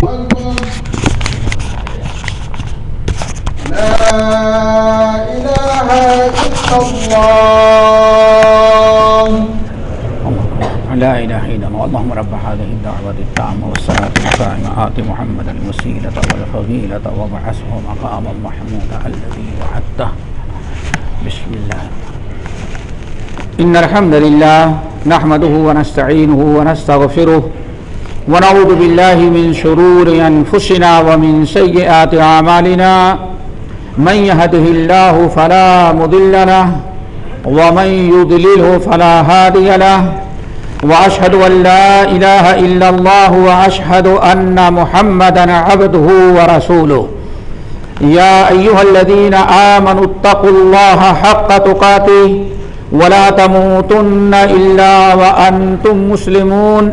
لا إله إلا الله، اللهم رب هذه الدعوة التامة والصلاة القائمة، آت محمدا الوسيلة والفضيلة، وابعثه مقاما محمودا الذي وعدته. بسم الله. إن الحمد لله نحمده ونستعينه ونستغفره ونعوذ بالله من شرور أنفسنا ومن سيئات أعمالنا. من يهده الله فلا مضل له، ومن يضلله فلا هادي له. واشهد ان لا اله الا الله واشهد ان محمدا عبده ورسوله. يا ايها الذين امنوا اتقوا الله حق تقاته، ولا تموتن الا وانتم مسلمون.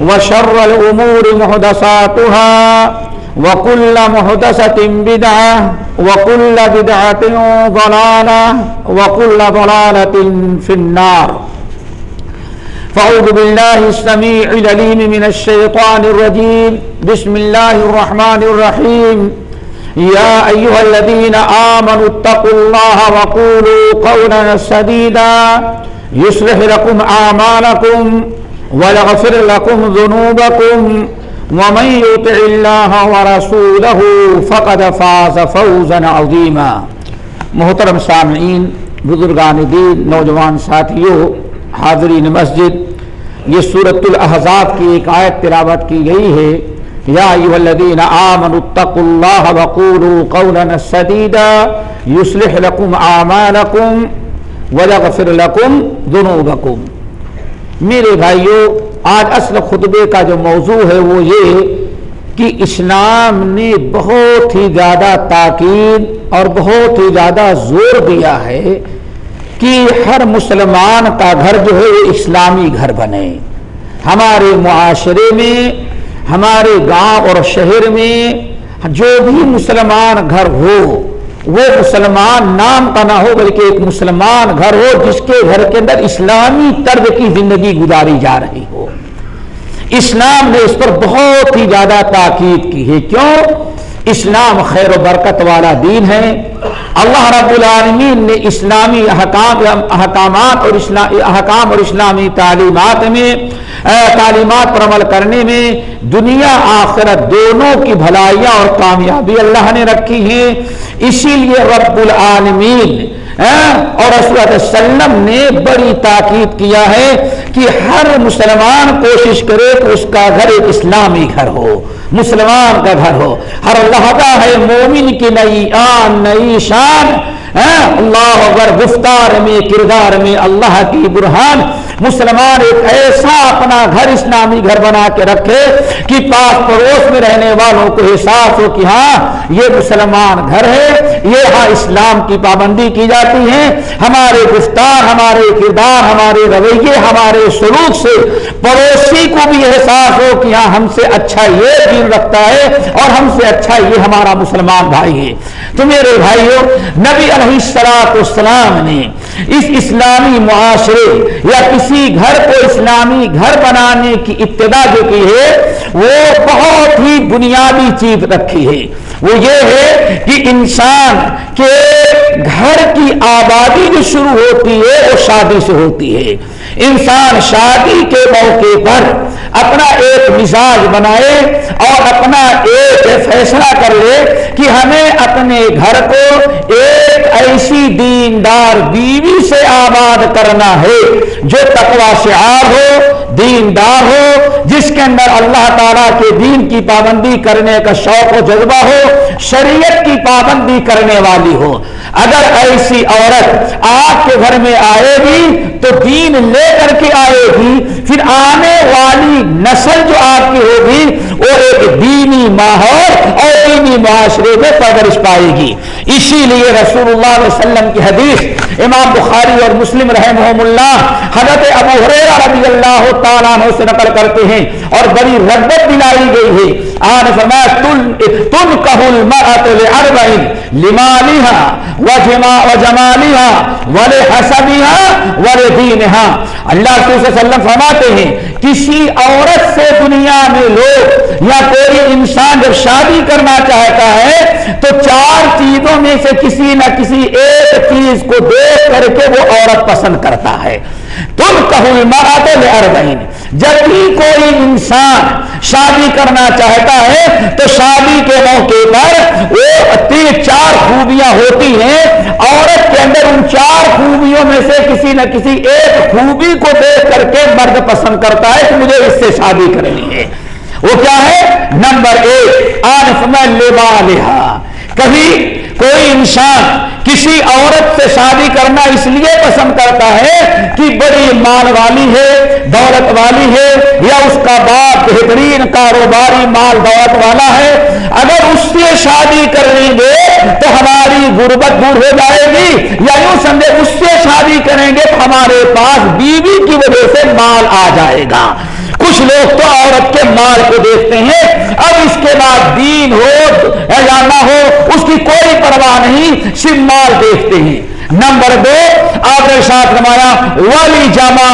وشر الأمور محدثاتها وكل محدثة بدعة وكل بدعة ضلالة وكل ضلالة في النار. فأعوذ بالله السميع العليم من الشيطان الرجيم. بسم الله الرحمن الرحيم. يا أيها الذين آمنوا اتقوا الله وقولوا قولا سديدا يصلح لكم أعمالكم ويغفر لكم ذنوبكم ومن يطع الله ورسوله فقد فاز فوزا عظيما. محترم سامعین، بزرگان دین، نوجوان ساتھیوں، حاضرین مسجد، یہ سورت الاحزاب کی ایک آیت تلاوت کی گئی ہے، یا ایوہ الذین آمنوا اتقوا اللہ وقولوا قولا سدیدا، یصلح لکم اعمالکم ویغفر لکم ذنوبکم. میرے بھائیوں، آج اصل خطبے کا جو موضوع ہے وہ یہ کہ اسلام نے بہت ہی زیادہ تاکید اور بہت ہی زیادہ زور دیا ہے کہ ہر مسلمان کا گھر جو ہے وہ اسلامی گھر بنے۔ ہمارے معاشرے میں، ہمارے گاؤں اور شہر میں جو بھی مسلمان گھر ہو وہ مسلمان نام کا نہ ہو بلکہ ایک مسلمان گھر ہو جس کے گھر کے اندر اسلامی طرز کی زندگی گزاری جا رہی ہو۔ اسلام نے اس پر بہت ہی زیادہ تاکید کی ہے۔ کیوں؟ اسلام خیر و برکت والا دین ہے۔ اللہ رب العالمین نے اسلامی احکام احکامات اور احکام اور اسلامی تعلیمات میں تعلیمات پر عمل کرنے میں دنیا، آخرت دونوں کی بھلائیاں اور کامیابی اللہ نے رکھی ہیں۔ اسی لیے رب العالمین اور رسول اللہ وسلم نے بڑی تاکید کیا ہے۔ کہ ہر مسلمان کوشش کرے کہ اس کا گھر ایک اسلامی گھر ہو، مسلمان کا گھر ہو۔ ہر لہذا ہے مومن کی نئی آن، نئی شان۔ ہاں، اللہ اکبر، گفتار میں، کردار میں، اللہ کی برہان۔ مسلمان ایک ایسا اپنا گھر اسلامی گھر بنا کے رکھے کہ پاس پڑوس میں رہنے والوں کو احساس ہو کہ ہاں یہ مسلمان گھر ہے، یہ ہاں اسلام کی پابندی کی جاتی ہے ہمارے گفتار، ہمارے کردار، ہمارے رویے، ہمارے سلوک سے پڑوسی کو بھی احساس ہو کہ ہاں ہم سے اچھا یہ دین رکھتا ہے اور ہم سے اچھا یہ ہمارا مسلمان بھائی ہے۔ تو میرے بھائیوں نبی علیہ السلاط اسلام نے اس اسلامی معاشرے یا کسی گھر کو اسلامی گھر بنانے کی ابتدا جو کی ہے، وہ بہت ہی بنیادی چیز رکھی ہے۔ وہ یہ ہے کہ انسان کے گھر کی آبادی جو شروع ہوتی ہے، وہ شادی سے ہوتی ہے۔ انسان شادی کے موقع پر اپنا ایک مزاج بنائے اور اپنا ایک فیصلہ کر لے کہ ہمیں اپنے گھر کو ایک ایسی دیندار بیوی سے آباد کرنا ہے جو تقوا شعار ہو، دیندار ہو، جس کے اندر اللہ تعالیٰ کے دین کی پابندی کرنے کا شوق و جذبہ ہو، شریعت کی پابندی کرنے والی ہو۔ اگر ایسی عورت آپ کے گھر میں آئے گی تو دین لے کر کے آئے گی، پھر آنے والی نسل جو آپ کی ہوگی، وہ ایک دینی ماحول اور دینی معاشرے میں پرورش پائے گی۔ اسی لیے رسول اللہ علیہ وسلم کی حدیث امام بخاری اور مسلم رحمہ اللہ حضرت ابو حریرہ رضی اللہ تعالیٰ عنہ سے نقل کرتے ہیں اور بڑی رغبت دلائی گئی ہے۔ آن فرمایا، تن تن کہل مرأت لعربعین لمالها وجما وجمالها ولحسبها ولدینها اللہ صلی اللہ علیہ وسلم فرماتے ہیں، کسی عورت سے دنیا میں لوگ یا کوئی انسان جب شادی کرنا چاہتا ہے، تو چار چیزوں میں سے کسی نہ کسی ایک چیز کو دیکھ کر کے وہ عورت پسند کرتا ہے۔ تم کہو مرات اربعین جب بھی کوئی انسان شادی کرنا چاہتا ہے، تو شادی کے موقع پر وہ تین چار خوبیاں ہوتی ہیں۔ عورت کے اندر ان چار خوبیوں میں سے کسی نہ کسی ایک خوبی کو دیکھ کر کے مرد پسند کرتا ہے کہ مجھے اس سے شادی کرنی ہے۔ وہ کیا ہے؟ نمبر ایک آنف میں لبا لہا کبھی کوئی انسان کسی عورت سے شادی کرنا اس لیے پسند کرتا ہے کہ بڑی مال والی ہے، دولت والی ہے، یا اس کا باپ بہترین کاروباری مال دولت والا ہے۔ اگر اس سے شادی کر لیں گے تو ہماری غربت دور ہو جائے گی۔ یا یوں سمجھے، اس سے شادی کریں گے تو ہمارے پاس بیوی کی وجہ سے مال آ جائے گا۔ کچھ لوگ تو عورت کے مال کو دیکھتے ہیں، اب اس کے بعد دین ہو یا نہ ہو، اس کی کوئی پرواہ نہیں، صرف مال دیکھتے ہیں۔ نمبر دو، آپ نے ساتھ نمایا ولی جما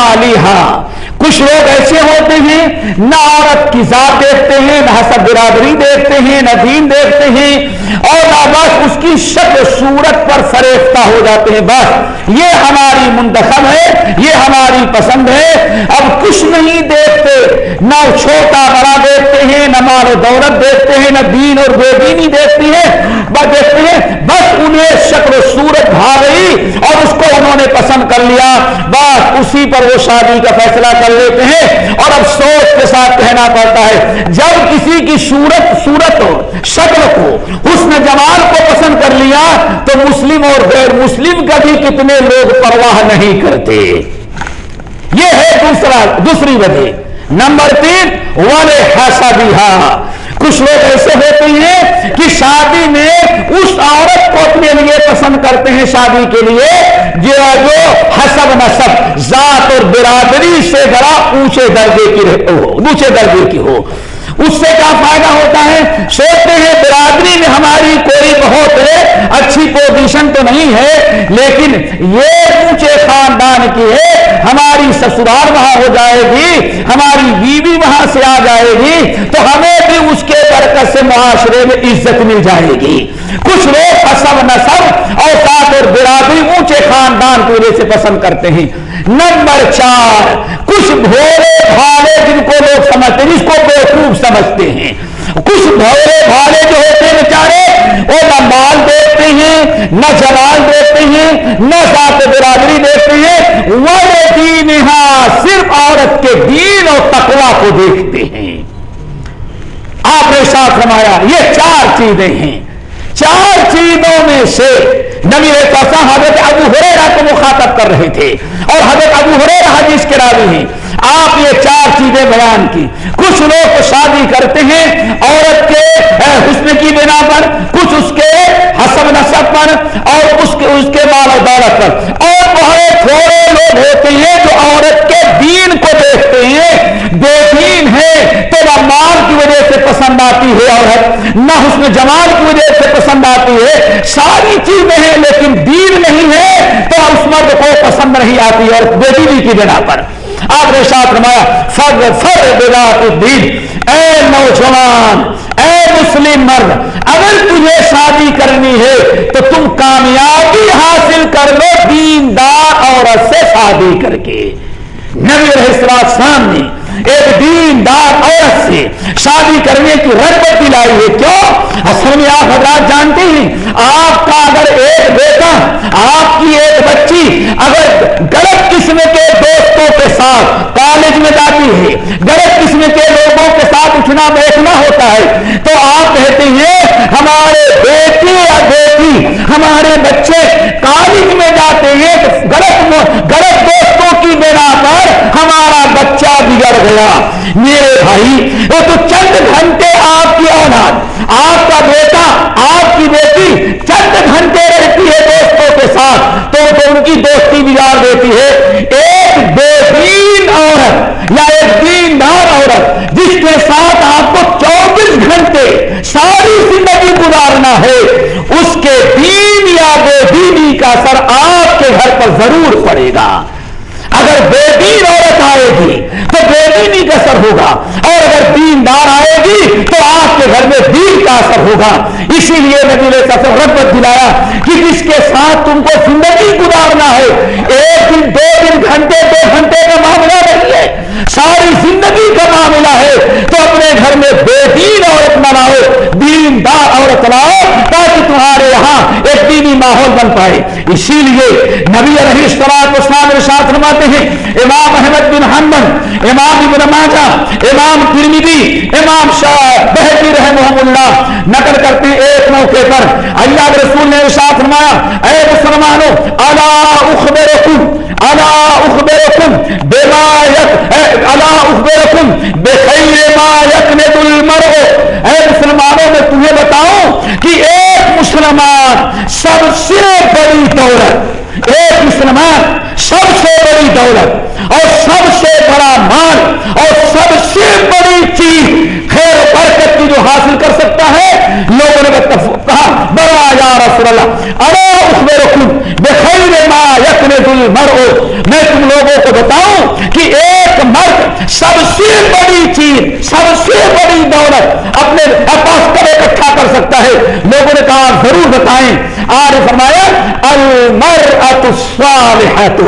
کچھ لوگ ایسے ہوتے ہیں، نہ عورت کی ذات دیکھتے ہیں، نہ حسب برادری دیکھتے ہیں، نہ دین دیکھتے ہیں۔ اور نہ بس اس کی شکل صورت پر فریفتہ ہو جاتے ہیں، بس۔ یہ ہماری منتخب ہے، یہ ہماری پسند ہے۔ اب کچھ نہیں دیکھتے، نہ چھوٹا بڑا دیکھتے ہیں، نہ مال و دولت دیکھتے ہیں، نہ دین اور بے دینی دیکھتی ہیں۔ بس دیکھتے ہیں، بس انہیں شکل و صورت بھا گئی اور اس کو انہوں نے پسند کر لیا۔ بس اسی پر وہ شادی کا فیصلہ کر لیتے ہیں اور اب سوچ کے ساتھ کہنا پڑتا ہے، جب کسی کی صورت صورت شکل کو حسن جمال کو پسند کر لیا تو مسلم اور غیر مسلم کا بھی کتنے لوگ پرواہ نہیں کرتے۔ یہ ہے دوسرا دوسری وجہ۔ نمبر تین والے حسا کچھ لوگ ایسے ہوتے ہیں کہ شادی میں اس عورت کو اپنے لیے پسند کرتے ہیں شادی کے لیے جو جو حسب نصب، ذات اور برادری سے ذرا اونچے درجے کی ہو، اونچے درجے کی ہو۔ اس سے کیا فائدہ ہوتا ہے؟ سوچتے ہیں برادری میں ہماری کوئی بہت اچھی پوزیشن تو نہیں ہے، لیکن یہ اونچے خاندان کی ہے، ہماری سسرال وہاں ہو جائے گی، ہماری بیوی وہاں سے آ جائے گی، تو ہمیں بھی اس کے برکت سے معاشرے میں عزت مل جائے گی۔ کچھ لوگ حسب نصب اور ساتھ اور برادری اونچے خاندان کی وجہ سے پسند کرتے ہیں۔ نمبر چار، کچھ بھولے بھالے جن کو لوگ سمجھتے ہیں، جس کو بے سمجھتے ہیں۔ کچھ بھولے بھالے جو ہوتے ہیں بیچارے، وہ نہ مال دیکھتے ہیں، نہ جمال دیکھتے ہیں، نہ ذات برادری دیکھتے ہیں وہ دین صرف عورت کے دین اور تقوا کو دیکھتے ہیں۔ آپ نے ساتھ فرمایا، یہ چار چیزیں ہیں۔ چار چیزوں میں سے نبی حضرت ابو ہریرا کو مخاطب کر رہے تھے اور حضرت ابو ہریرا حدیث کے راوی ہیں۔ آپ یہ چار چیزیں بیان کی۔ کچھ لوگ شادی کرتے ہیں، عورت کے حسن کی بنا پر، کچھ اس کے حسب نصب پر، اور اس کے اس کے مال و دولت پر۔ اور بہت تھوڑے لوگ ہوتے ہیں جو عورت کے دین کو دیکھتے ہیں۔ بے دین ہے تو نہ مال کی وجہ سے پسند آتی ہے عورت، نہ حسن جمال کی وجہ سے پسند آتی ہے۔ ساری چیزیں ہیں لیکن دین نہیں ہے تو اس مرد کو پسند نہیں آتی اور بے دینی کی بنا پر۔ آپ نے ساتھ رمایا فر فر الدین۔ اے نوجوان، اے مسلم مرد، اگر تجھے شادی کرنی ہے تو تم کامیابی حاصل کر لو دیندار عورت سے شادی کر کے۔ نبی السلام نے ایک دیندار عورت سے شادی کرنے کی رغبت دلائی ہے۔ کیوں؟ اصل میں آپ حضرات جانتے ہیں آپ کا اگر ایک بیٹا، آپ کی ایک بچی اگر غلط قسم کے دوستوں کے ساتھ کالج میں جاتی ہے، غلط قسم کے لوگوں کے ساتھ اٹھنا بیٹھنا ہوتا ہے، تو آپ کہتے ہیں، ہمارے بیٹے یا بیٹی، ہمارے بچے کالج میں جاتے ہیں، غلط غلط دوستوں کی بنا پر ہمارا بچہ بگڑ گیا۔ میرے بھائی، وہ تو چند گھنٹے آپ کی اولاد، آپ کا بیٹا، آپ کی بیٹی چند گھنٹے رہتی ہے دوستوں کے ساتھ۔ تو تو ان کی دوستی بگاڑ دیتی ہے۔ ایک بے دین عورت یا ایک دیندار عورت جس کے ساتھ آپ کو چوبیس گھنٹے ساری زندگی گزارنا ہے، اس کے دین یا بے دینی کا اثر آپ کے گھر پر ضرور پڑے گا۔ اگر بے دین عورت آئے گی تو بے دینی کا اثر ہوگا۔ اور اگر دیندار آئے گی تو آپ کے گھر میں دین کا اثر ہوگا۔ اسی لیے نبی نے سفر رغبت دلایا کہ جس کے ساتھ تم کو زندگی گزارنا ہے، ایک دن، دو دن، گھنٹے، دو گھنٹے کا معاملہ نہیں ہے۔ ساری زندگی کا معاملہ ہے۔ تو اپنے گھر میں بے دین عورت نہ لاؤ، دیندار عورت لاؤ تاکہ تمہارے یہاں ایک دینی ماحول بن پائے۔ اسی لیے نبی علیہ السلام اسلام ارشاد فرماتے ہیں، امام احمد بن حنبل امام ابن ماجہ، امام ترمیدی امام شاہ بہتی رحمہ اللہ نقل کرتے ہیں ایک موقع پر۔ اللہ کے رسول نے ارشاد فرمایا، اے مسلمانوں، الا اخبرکم الا اخبرکم بما یک الا اخبرکم بخیر ما یکنت المرء اے مسلمانوں میں تمہیں بتاؤں کہ ایک مسلمان سب سے بڑی دولت ایک مسلمان سب سے بڑی دولت اور سب سے بڑا مال اور سب سے بڑی چیز خیر برکت کی جو حاصل کر سکتا ہے لوگوں نے کہا بڑا یا رسول اللہ ارے اس میں رکھوں بخیر ما یقن دل مرو میں تم لوگوں کو بتاؤں کہ ایک مرد سب سے بڑی چیز، سب سے بڑی دولت اپنے پاس کب اکٹھا کر سکتا ہے۔ لوگوں نے کہا، ضرور بتائیں۔ آج فرمایا المر ات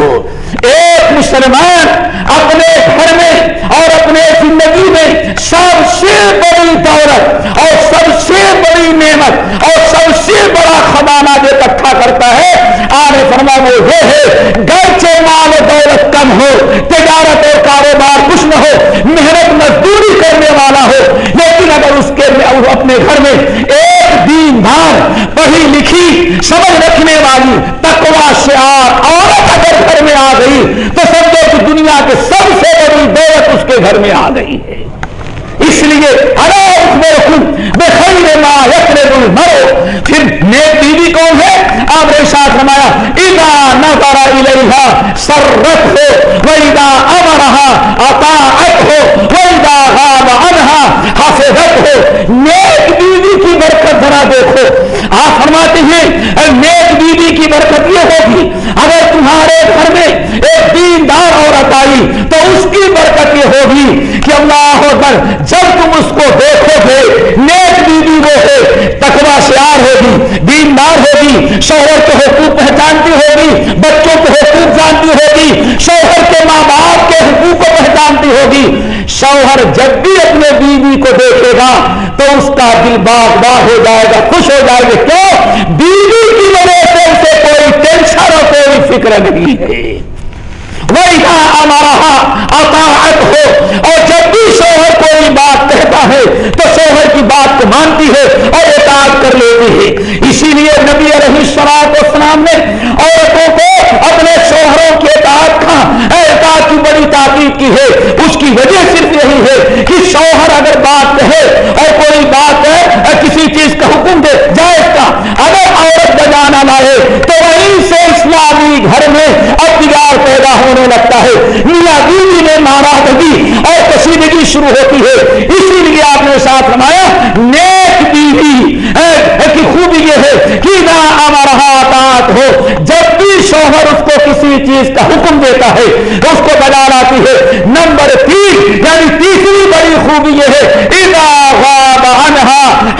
ایک مسلمان اپنے گھر میں اور اپنے زندگی میں سب سے بڑی دولت اور سب سے بڑی نعمت اور سب سے بڑا خزانہ جو اکٹھا کرتا ہے آنے فرما وہ یہ ہے گرچہ مال و دولت کم ہو، تجارت اور کاروبار کچھ نہ ہو، محنت مزدوری کرنے والا ہو، لیکن اگر اس کے اپنے گھر میں ایک دین دار، پڑھی لکھی، سمجھ رکھنے والی تکوا شعار عورت اگر گھر میں آ گئی، تو سمجھو کہ دنیا کے سب سے بڑی دولت اس کے گھر میں آ گئی ہے۔ اس لیے ارے اس میں رکھوں بے خیر ما یقر مرو پھر نیک بیوی کون ہے آپ نے ساتھ رمایا ادا نظر الیہا، سرت ہو، وَإِذَا امرہا اطاعت ہو، وَإِذَا غَابَ عنہا حفظت ہو۔ نیک بھی کی برکت ذرا دیکھو آپ فرماتے ہیں نیک بیوی کی برکت یہ ہوگی اگر تمہارے گھر میں ایک دیندار عورت آئی تو اس کی برکت یہ ہوگی کہ اللہ اکبر جب تم اس کو دیکھو گے نیک بیوی وہ ہے تقوا شعار ہوگی دیندار ہوگی شوہر کے حقوق پہچانتی ہوگی، بچوں کے حقوق جانتی ہوگی، شوہر کے ماں باپ کے حقوق کو پہچانتی ہوگی۔ شوہر جب بھی اپنے بیوی کو دیکھے گا تو اس کا دل باغ باغ ہو جائے گا، خوش ہو جائے گا، کیوں؟ بیوی کی وجہ سے اسے کوئی ٹینشن اور کوئی فکر نہیں ہے۔ وہی ہمارا اطاعت ہو اور جب بھی شوہر کوئی بات کہتا ہے تو شوہر مانتی ہے اور اطاعت کر لیتی ہے۔ اسی لیے نبی علیہ السلام اسلام نے عورتوں کو اپنے شوہروں کی اطاعت کا اطاعت کی بڑی تاکید کی ہے۔ اس کی وجہ صرف یہی ہے کہ شوہر اگر بات کہے اور کوئی بات ہے کسی چیز کا حکم دے، جائز کا اگر عورت بجانا لائے تو وہیں سے اسلامی گھر میں اب بگاڑ پیدا ہونے لگتا ہے۔ میاں بیوی میں ناراضگی اور کشیدگی شروع ہوتی ہے۔ اسی لیے آپ نے ساتھ رمایا نیک بیوی کی خوبی یہ ہے کہ نہ ہمارا اطاعت ہو۔ جب بھی شوہر اس کو کسی چیز کا حکم دیتا ہے، اس کو بجا لاتی ہے۔ نمبر تین یعنی تیسری بڑی خوبی یہ ہے، اذا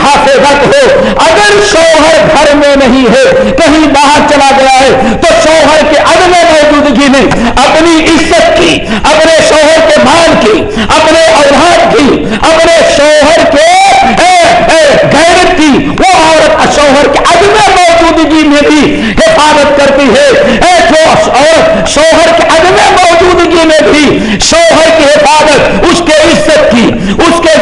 حافظت ہو۔ اگر شوہر گھر میں نہیں ہے، کہیں باہر چلا گیا ہے، تو شوہر کے عدم موجودگی میں اپنی عزت کی، اپنے شوہر کے مال کی، اپنے اولاد کی اپنے شوہر کے غیرت کی وہ عورت شوہر کے عدم موجودگی میں بھی حفاظت کرتی ہے جو شوہر کے عدم موجودگی میں بھی شوہر کی حفاظت اس کے عزت کی اس کے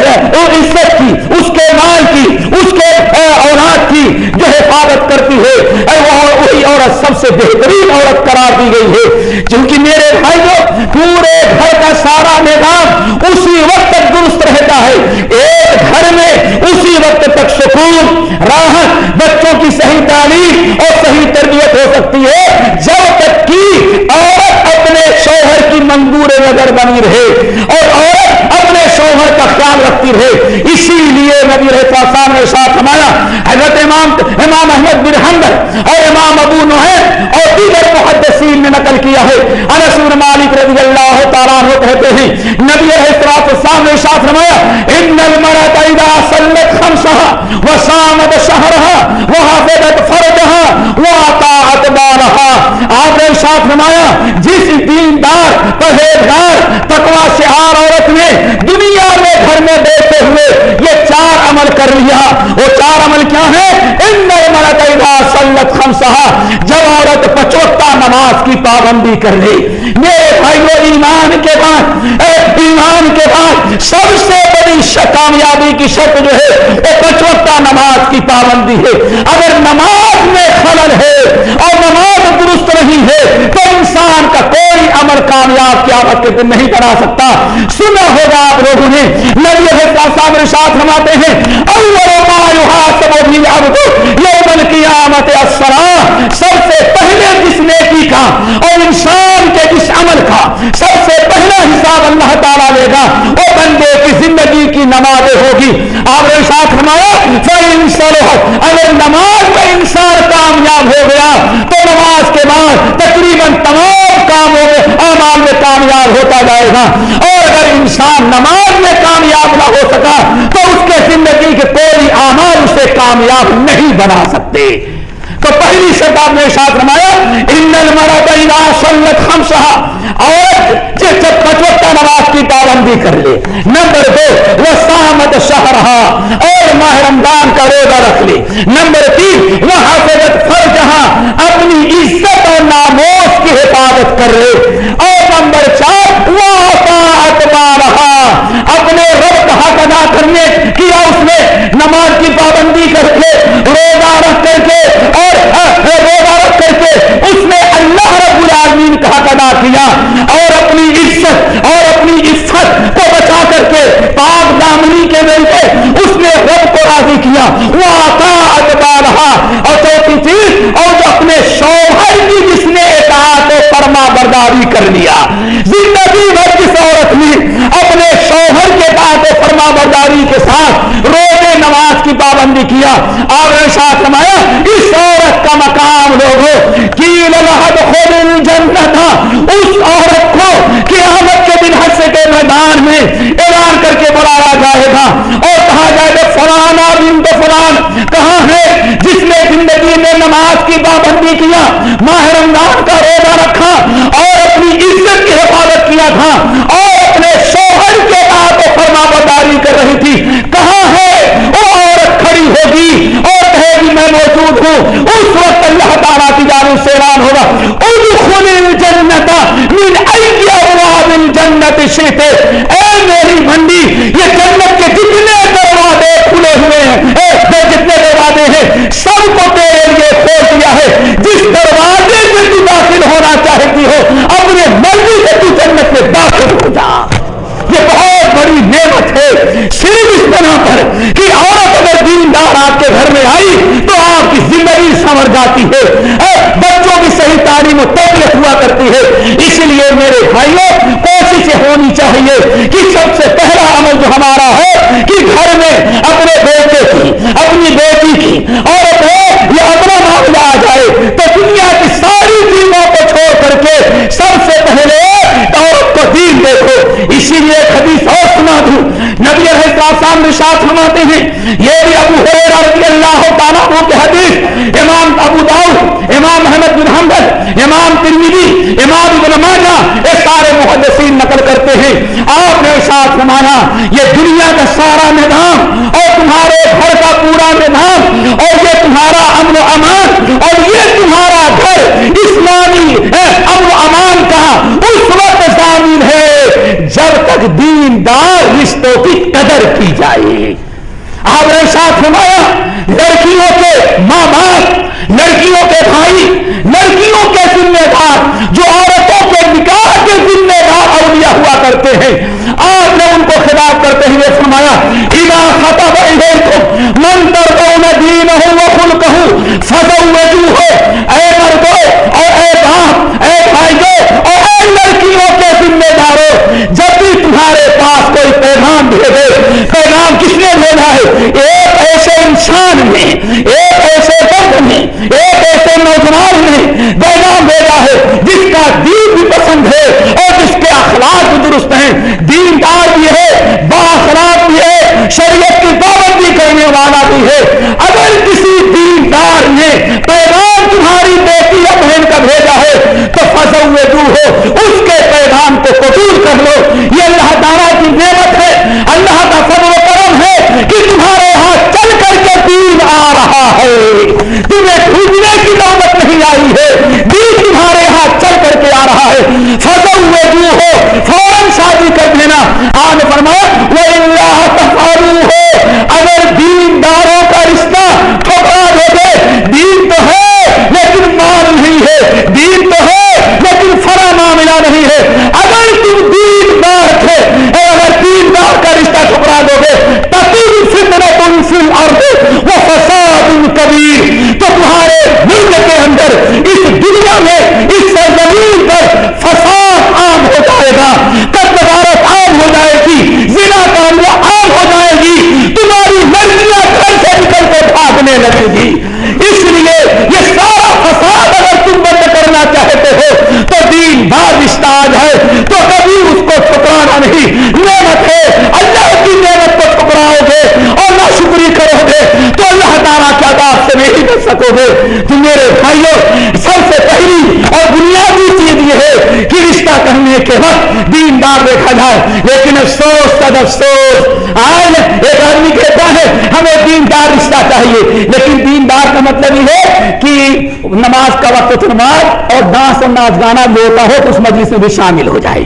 عزت کی اس کے مال کی اس کے اولاد کی جو حفاظت کرتی ہے وہی عورت سب سے بہترین عورت قرار دی گئی ہے۔ کیونکہ میرے بھائیوں، پورے گھر کا سارا نظام اسی وقت تک درست رہتا ہے۔ ایک گھر میں اسی وقت تک سکون، راحت، بچوں کی صحیح تعلیم اور صحیح تربیت ہو سکتی ہے۔ جب تک کہ عورت اپنے شوہر کی منظور نظر بنی رہے اور عورت اپنے شوہر کا خیال رکھتی رہے۔ اسی لیے نبی رہتا نے ساتھ ہمارا حضرت امام امام احمد بن حمد اور امام ابو نحیم دیگر محدثین نے نقل کیا ہے۔ انس بن مالک رضی اللہ تعالیٰ عنہ کہتے ہیں، نبی رہتا نے ساتھ ہمارا ان المرأة اذا صلت خمسها وصامت شهرها وحفظت فرجها واطاعت بالها آپ نے ساتھ نمایا جس دیندار، پرہیزگار تقوا شعار عورت نے دنیا میں گھر میں بیٹھے ہوئے یہ چار عمل کر لیا۔ وہ چار عمل کیا ہے ان سلت خمسہ جب عورت پچوتا نماز کی پابندی کر لی۔ میرے بھائیو ایمان کے بعد ایمان کے بعد سب سے بڑی کامیابی کی شرط جو ہے، وہ پچوتا نماز کی پابندی ہے۔ اگر نماز میں خلل ہے اور نماز درست نہیں ہے، تو انسان کا کوئی عمل کامیاب قیامت کے دن نہیں بنا سکتا۔ سنا ہوگا آپ لوگوں نے، نبی صاحب ساتھ رواتے ہیں قیامت سب سے پہلے جس نیکی کا اور انسان کے جس عمل کا سب سے پہلا حساب اللہ تعالیٰ لے گا، وہ بندے کی زندگی کی نمازیں ہوگی۔ آپ نے ساتھ رمایا اگر نماز میں انسان کامیاب ہو گیا، تو نماز کے بعد تقریباً تمام کاموں میں اعمال میں کامیاب ہوتا جائے گا۔ اور اگر انسان نماز میں کامیاب نہ ہو سکا، تو اس کے زندگی کے کوئی اعمال اسے کامیاب نہیں بنا سکتے۔ تو پہلی شرط نے ساتھ رمایا سنت ہم اور جب نماز کی پابندی کر لے۔ نمبر دو وہ سامت شہرہا، اور ماہ رمضان کا روزہ رکھ لے۔ نمبر تین، وہ حافظت فرجہا، اپنی عزت اور ناموس کی حفاظت کر لے۔ اور نمبر چار، وہ رہا اپنے رب کا حق ادا کرنے کیا اس نے نماز کی پابندی کر کے، روزہ رکھ کر کے، اور ہاں، روزہ رکھ کر کے، اس نے اللہ رب العالمین کا حق ادا کیا۔ اور اپنی عزت اور اپنی عزت کو بچا کر کے پاک دامنی کے ملتے اس نے رب کو راضی کیا۔ وہ آتا اجبا رہا۔ اور چوتھی چیز، اور جو اپنے شوہر کی جس نے اطاعت فرما برداری کر لیا۔ زندگی جی بھر جس عورت نے اپنے شوہر کے بات فرما برداری کے ساتھ روزے نماز کی پابندی کیا۔ اور نے ساتھ سمایا اس عورت کا مقام لوگوں کی لہد خود جنت تھا۔ اس عورت کو قیامت کے دن حصے کے میدان میں اعلان کر کے بلایا جائے گا اور کہا جائے گا فلانا بن تو فلان کہاں ہے جس نے زندگی میں نماز کی پابندی کیا؟ ماہ رمضان کا روزہ رکھا اور اپنی عزت کی حفاظت کیا تھا اور اپنے شوہر کے بعد فرما برداری کر رہی تھی۔ کہاں ہے؟ وہ عورت کھڑی ہوگی اور کہے گی، میں موجود ہوں۔ اس وقت اللہ تعالیٰ کی جانب سے اعلان ہوگا۔ ادخل الجنت من ای ابواب الجنت شئت۔ اے میری بھنڈی یہ جنت کے جتنے دروازے کھلے ہوئے ہیں جتنے دروازے ہیں سب کو تیرے لیے کھول دیا ہے جس دروازے سے تو داخل ہونا چاہتی ہو اپنے مرضی سے تو جنت میں داخل ہو جا یہ بہت بڑی نعمت ہے صرف اس بنا پر کہ عورت اگر دیندار آپ کے گھر میں آئی تو آپ کی زندگی سنور جاتی ہے۔ بچوں کی صحیح تعلیم و تربیت ہوا کرتی ہے۔ اس لیے میرے بھائیوں کوشش ہونی چاہیے کہ سب سے پہلا عمل جو ہمارا ہے کہ گھر میں اپنے بیٹے کی، اپنی بیٹی کی، اور صاحب صاحب نشاط فرماتے ہیں۔ یہ بھی ابو حریرہ رضی اللہ تعالیٰ عنہ کے حدیث۔ امام ابو داؤد، امام محمد بن حنبل، امام ترمیدی امام ابن ماجہ یہ سارے محدثین نقل کرتے ہیں۔ آپ نے ساتھ فرمایا، یہ دنیا کا سارا نظام اور تمہارے گھر تک دیندار رشتوں کی قدر کی جائے۔ آپ نے ساتھ فرمایا، لڑکیوں کے ماں باپ، لڑکیوں کے بھائی لڑکیوں کے ذمہ دار جو عورتوں کے نکاح کے ذمہ دار اولیاء ہوا کرتے ہیں آپ نے ان کو خطاب کرتے ہوئے فرمایا ادا فتح کو من کر دو دین ہو وہ خل کہوں فضل ہو اے مردو اور اے باپ اے بھائیو اور اے لڑکیوں کے ذمہ داروں جب بھی تمہارے پاس کوئی پیغام بھیجے پیغام کس نے بھیجا ہے ایک ایسے انسان نے ایک ایسے درد نے ایک ایسے نوجوان نے پیغام بھیجا ہے، جس کا دین بھی پسند ہے اور جس کے اخلاق بھی درست ہیں۔ دیندار بھی ہے با اخلاق بھی ہے، شریعت کی پابندی کرنے والا بھی ہے۔ اگر کسی دیندار نے پیغام تمہاری بیٹی یا بہن کا بھیجا ہے، تو فضل میں دور ہو اس کے پیغام کو قبول کر لو یہ اللہ تعالیٰ کی نعمت ہے اللہ کا فضل و کرم ہے کہ تمہارے ہاتھ چل کر کے دین آ رہا ہے تمہیں ڈھونڈنے کی نوبت نہیں آئی ہے دین تمہارے ہاتھ چل کر کے آ رہا ہے فضل میں دور ہو فوراً شادی کر دینا آج فرمایا وہ اللہ تفارو ہو اگر دینداروں کا رشتہ ٹھکرا دو گے دین تو ہے لیکن مال نہیں ہے دین تو ہے لیکن فرا معاملہ نہیں ہے اگر تم دین دار تھے اگر دین دار کا رشتہ ٹھکرا دو گے تقریب فتنا تم فل اور وہ فساد کبیر تو تمہارے ملک کے اندر اس دنیا میں اس زمین پر فساد عام ہو جائے گا کتبارت عام ہو جائے گی زنا کامیا عام ہو جائے گی تمہاری لڑکیاں گھر سے نکل کے بھاگنے لگے گی اس لیے یہ سارا فساد اگر تم بند کرنا چاہتے ہو تو دین بار رشتہ آج ہے تو کبھی اس کو ٹھکرانا نہیں نعمت ہے اللہ کی نعمت کو ٹھکراؤ گے اور نہ شکری کرو گے تو اللہ تعالیٰ کے عذاب سے نہیں کر سکو گے تو میرے بھائیوں سب سے پہلی اور بنیادی چیز یہ ہے کہ رشتہ کرنے کے وقت دیندار دیکھا جائے لیکن افسوس۔ آج ایک آدمی کہتا ہے، ہمیں دیندار رشتہ چاہیے۔ لیکن دیندار کا مطلب یہ ہے کہ نماز کا وقت تو نماز اور ڈانس اور ناچ گانا لیتا ہو تو اس مجلس میں بھی شامل ہو جائے۔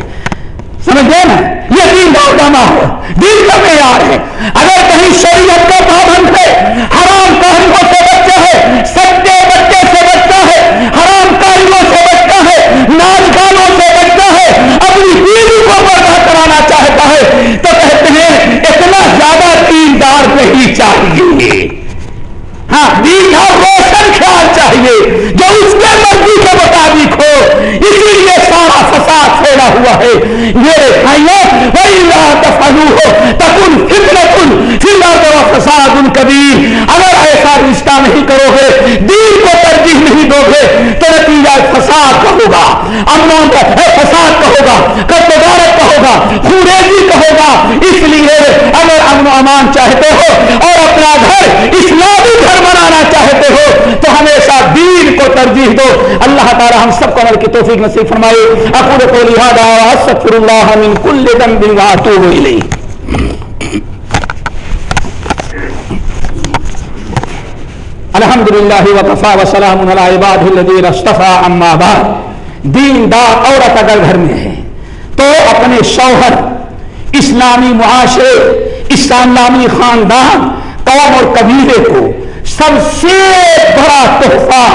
سمجھ گئے نا؟ یہ دین دار کا ماحول دین کا معیار ہے۔ اگر کہیں شریعت کا پابند ہے، حرام کاریوں سے بچہ ہے سچے بچے سے بچہ ہے حرام کاریوں سے بچہ ہے ناچ گانوں سے بچہ ہے اپنی بیوی کو پردہ کرانا چاہتا ہے تو کہتے ہیں اتنا زیادہ دیندار نہیں چاہیے۔ ہاں دیندار روشن خیال چاہیے۔ جو اس کے مرضی کے مطابق ہو، اسی لیے سارا فساد پھیلا ہوا ہے۔ میرے بھائیوں وہی ہو تکن فتنتن فی الارض و فساد کبیر اگر ایسا رشتہ نہیں کرو گے دین کو ترجیح نہیں دو گے تو نتیجہ فساد کا ہوگا۔ امن فساد کا ہوگا کتبارت کا ہوگا خوریزی کا ہوگا۔ اس لیے اگر امن و امان چاہتے ہو اور اپنا گھر اسلامی گھر بنانا چاہتے ہو، تو ہمیشہ دین کو ترجیح دو۔ اللہ تعالی ہم سب کو عمل کی توفیق نصیب فرمائے۔ اقول قولی هذا واستغفر الله من كل ذنب واتوب اليه الحمد للہ وقفا وسلام علی عباد الذین اصطفى اما بعد۔ دیندار عورت اگر گھر میں ہے، تو اپنے شوہر، اسلامی معاشرے اسلامی خاندان قوم اور قبیلے کو سب سے بڑا تحفہ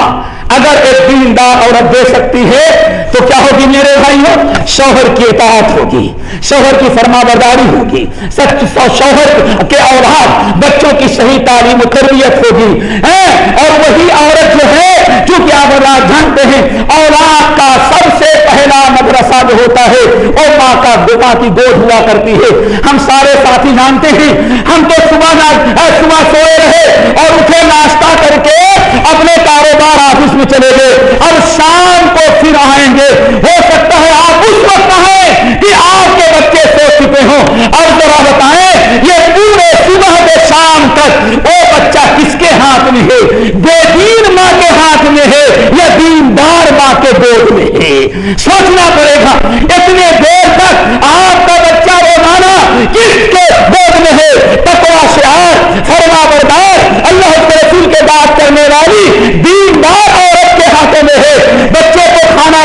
اگر ایک دیندار عورت دے سکتی ہے، تو کیا ہوگی میرے بھائیوں؟ شوہر کی اطاعت ہوگی، شوہر کی فرما برداری ہوگی۔ سچ شوہر کے اولاد، بچوں کی صحیح تعلیم و تربیت ہوگی۔ اور وہی عورت جو ہے چونکہ آپ اولاد جانتے ہیں، اولاد کا سب سے پہلا مدرسہ جو ہوتا ہے، وہ ماں کا ماں کی گود ہوا کرتی ہے۔ ہم سارے ساتھی جانتے ہیں، ہم تو صبح صبح سوئے رہے اور اٹھے ناشتہ کر کے اپنے میں چلے گئے۔ اب شام کو پھر آئیں گے۔ ہو سکتا ہے آپ اس وقت آئیں کہ آپ کے بچے سو چکے ہوں۔ اب ذرا بتائیں، یہ پورے صبح سے شام تک وہ بچہ کس کے ہاتھ میں ہے؟ بے دین ماں کے ہاتھ میں ہے یا دیندار ماں کے گود میں ہے؟ سوچنا پڑے گا۔ اتنے دیر تک آپ کا بچہ روزانہ کس کے گود میں ہے؟ تکوا شعار فرما بردار، اللہ کے رسول کے بات کرنے والی دیندار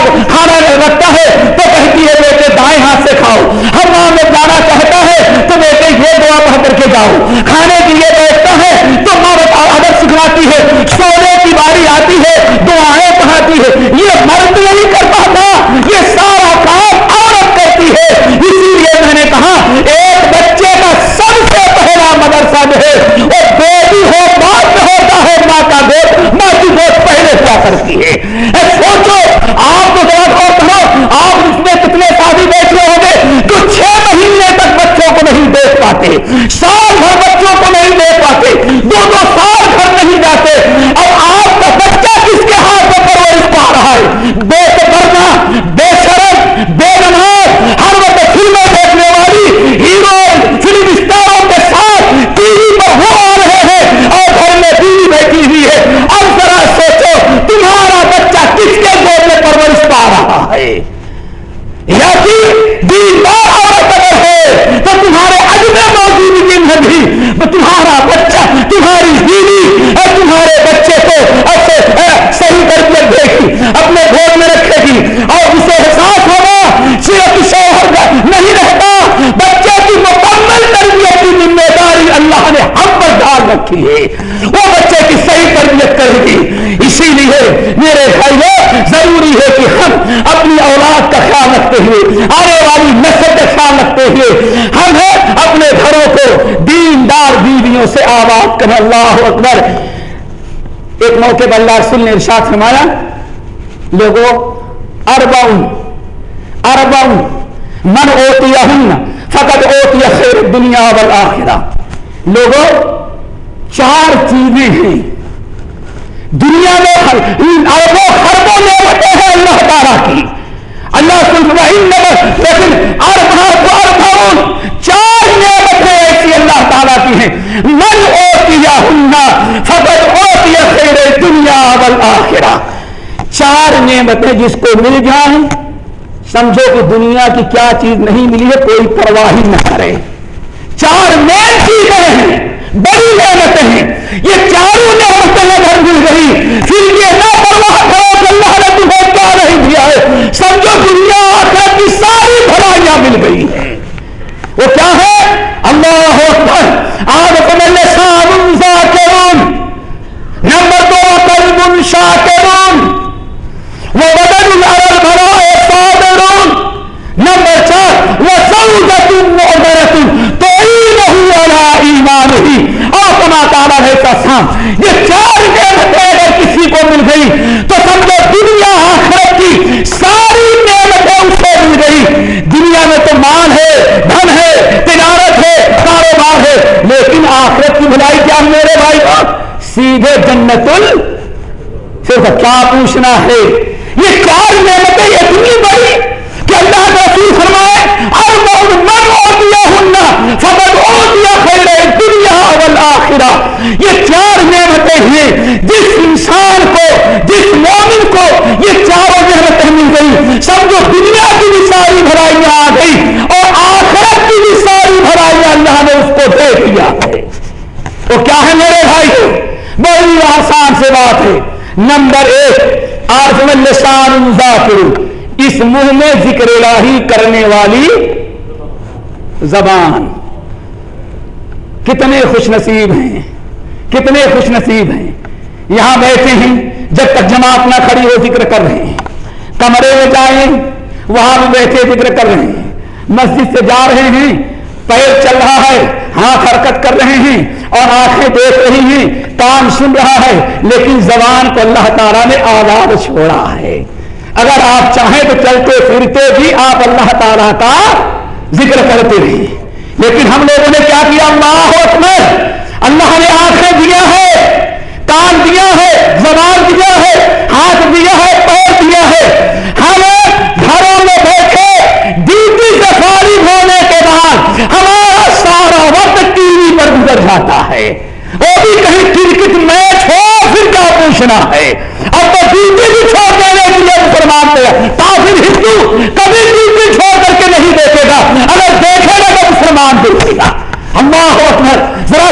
کو کھانا رکھتا ہے، تو کہتی ہے بیٹے دائیں ہاتھ سے کھاؤ۔ ہر ماں میں جانا چاہتا ہے، تو بیٹے یہ دعا پڑھ کر کے جاؤ۔ کھانے کے لیے بیٹھتا ہے، تو ماں ادب سکھلاتی ہے۔ سونے کی باری آتی ہے، دعائیں پڑھاتی ہے۔ یہ مرد نہیں کرتا تھا، یہ سارا کام عورت کرتی ہے۔ اسی لیے میں نے کہا، ایک بچے کا سب سے پہلا مدرسہ جو ہے، وہ بیٹی ہو بات میں ہوتا ہے ماں کا گوشت ماں کی گوشت پہلے کیا کرتی ہے اے سوچو آپ کو ذرا غور کرو آپ اس میں کتنے شادی بیٹھے ہوں گے جو چھ مہینے تک بچوں کو نہیں دیکھ پاتے سال بھر بچوں کو نہیں دے پاتے۔ دو دو سال گھر نہیں جاتے اور آپ کا بچہ کس کے ہاتھ میں پرورش پا رہا ہے بے پردہ بے شرم بے نماز ہر وقت فلمیں دیکھنے والی ہیرو فلم اسٹاروں کے ساتھ ٹی وی پر وہ آ رہے ہیں اور گھر میں بیوی بیٹھی ہوئی ہے اب ذرا سوچو تمہارا بچہ کس کے گود میں پرورش پا رہا ہے یا کہ دیندار عورت اگر ہے تو تمہارے عجب موجودگی میں بھی تمہارا بچہ تمہاری بیوی اور تمہارے بچے کو صحیح تربیت دے گی اپنے گھر میں رکھے گی اور اسے احساس ہوگا صرف شوہر نہیں رہتا بچے کی مکمل تربیت کی ذمہ داری اللہ نے ہم پر ڈال رکھی ہے۔ وہ بچے کی صحیح تربیت کرے گی۔ اسی لیے میرے بھائیوں ضروری ہے کہ ہم اپنی اولاد کا خیال رکھتے ہوئے، آنے والی نسل کا خیال رکھتے ہوئے ہم اپنے گھروں کو دیندار بیویوں سے آباد کریں۔ اللہ اکبر۔ ایک موقع پر اللہ رسول نے ارشاد فرمایا لوگوں ارباؤن ارباؤن من اوتیا ہن فقط اوتیا خیر دنیا والآخرہ۔ لوگوں چار چیزیں ہیں۔ دنیا میں اربوں خربوں نعمتیں ہیں اللہ تعالیٰ کی۔ اللہ لیکن چار نعمتیں ایسی اللہ تعالیٰ کی ہیں۔ من اوتیا ہننا فقط اوتیا خیر دنیا والآخرہ۔ چار نعمتیں جس کو مل جائیں، سمجھو کہ دنیا کی کیا چیز نہیں ملی ہے، کوئی پرواہ ہی نہ کرے۔ چار مین چیزیں ہیں۔ بڑی نعمتیں ہیں۔ یہ چاروں نعمتیں اگر مل گئی پھر یہ نہ پرواہ کرو کہ اللہ نے تمہیں کیا نہیں دیا ہے۔ سمجھو دنیا آخر کی ساری بھلائیاں مل گئی ہیں۔ وہ کیا ہے؟ اللہ اکبر۔ آج اپنے سارن ذاکرون نمبر دو قلب شاکر وہ بدن الارض بھرائے صابرون نمبر چار وہ سعودت معبرت تو ایمان ہی اور کما تعالیٰ یہ چار نعمتیں اگر کسی کو مل گئی، تو سمجھو دنیا آخرت کی ساری نعمتیں اس کو مل گئی۔ دنیا میں تو مال ہے، دھن ہے، تجارت ہے، کاروبار ہے، لیکن آخرت کی بھلائی کیا میرے بھائی؟ کو سیدھے جنت ال، صرف کیا پوچھنا ہے؟ یہ چار نعمتیں اتنی بڑی کہ اللہ کا رسول فرمائے اور بہت من ہو دیا ہننا فقط ہو دیا خیر دنیا والآخرہ یہ چار نعمتیں ہیں جس انسان کو، جس مومن کو یہ چاروں نعمتیں مل گئی سمجھو دنیا کی بھی ساری بھلائیاں آ گئی اور آخرت کی بھی ساری بھلائیاں اللہ نے اس کو دے دیا ہے۔ وہ کیا ہے میرے بھائی؟ بڑی آسان سے بات ہے۔ نمبر ایک آرف میں ذاکر اس منہ میں ذکر الہی کرنے والی زبان۔ کتنے خوش نصیب ہیں، کتنے خوش نصیب ہیں۔ یہاں بیٹھے ہیں، جب تک جماعت نہ کھڑی ہو ذکر کر رہے ہیں۔ کمرے میں جائیں، وہاں بھی بیٹھے ذکر کر رہے ہیں۔ مسجد سے جا رہے ہیں، پیر چل رہا ہے، ہاتھ حرکت کر رہے ہیں اور آنکھیں دیکھ رہی ہیں کام سن رہا ہے، لیکن زبان کو اللہ تعالیٰ نے آزاد چھوڑا ہے۔ اگر آپ چاہیں تو چلتے پھرتے بھی آپ اللہ تعالیٰ کا ذکر کرتے رہے۔ لیکن ہم لوگوں نے کیا کیا؟ اللہ اکبر! اللہ نے آنکھیں دیا ہے۔ کان دیا ہے، زبان دیا ہے، ہاتھ دیا ہے، پیر دیا ہے۔ ہمیں گھروں میں بیٹھے ڈیوٹی سے فارغ ہونے کے بعد ہمارا سارا وقت ٹی وی پر گزر جاتا ہے۔ وہ بھی کہیں کرکٹ میچ ہو پھر کیا پوچھنا ہے؟ اب تو ڈیوٹی بھی چھوڑ دینے کے لیے مسلمان تھے تاثر ہندو کبھی ڈیوٹی چھوڑ کر کے نہیں دیکھے گا۔ اگر دیکھے گا تو مسلمان دیکھے گا۔ اللہ ذرا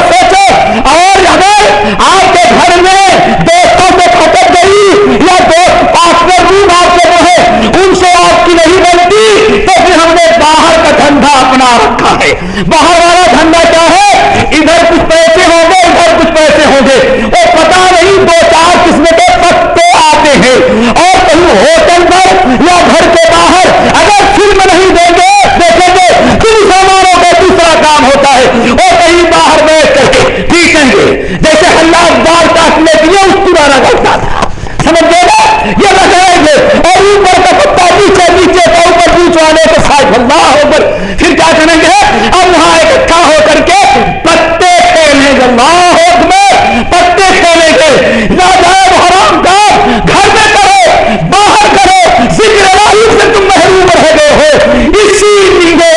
باہر والا دھندا کیا ہے ادھر کچھ پیسے ہوں گے، ادھر کچھ پیسے ہوں گے۔ وہ پتا نہیں دو چار قسم کے پتے آتے ہیں۔ اور کہیں ہوٹل پر یا گھر کے باہر اگر فلم نہیں دیں گے، دیکھیں گے پھر سامانوں کا دوسرا کام ہوتا ہے وہ کہیں باہر بیٹھ کر کے پیسیں گے جیسے اللہ بال کاٹنے کے لیے اس پرانا کرتا تھا سمجھ گئے نا یہ لگائیں گے اور اوپر کا پتا نیچے نیچے کا اوپر پوچھوانے کے ساتھ اللہ ہو کر پھر کیا کریں گے اب وہاں اکٹھا ہو کر کے پتے کھیلیں گے اللہ اکبر پتے کھیلیں گے ناجائز حرام کام گھر میں کرو باہر کرو ذکر الہی سے تم محروم رہ گئے ہو اسی لیے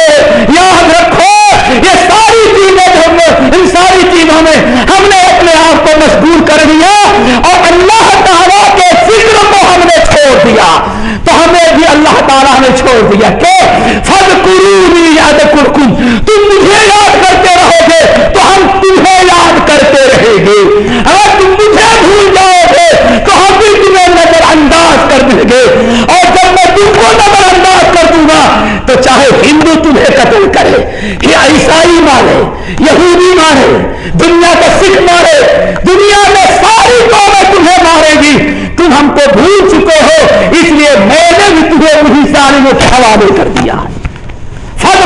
یاد رکھو یہ ساری چیزیں جو ہم ان ساری چیزوں میں ہم نے اپنے آپ کو مشغول کر دیا اور اللہ تعالیٰ کے ذکر کو ہم نے چھوڑ دیا تو ہمیں بھی اللہ تعالیٰ نے چھوڑ دیا۔ کہ فض قرونی یاد کرکم تم مجھے یاد کرتے رہو گے تو ہم تمہیں یاد کرتے رہیں گے۔ اگر تم مجھے بھول جاؤ گے تو ہم بھی تمہیں نظر انداز کر دیں گے۔ اور جب میں تم کو نظر انداز کر دوں گا تو چاہے ہندو تمہیں قتل کرے، یا عیسائی مارے، یہودی مارے، دنیا کا سکھ مارے، دنیا میں ساری قومیں تمہیں مارے گی تم ہم کو بھول چکے ہو اس لیے میں نے بھی تمہیں وہی ظالموں کے حوالے کر دیا فل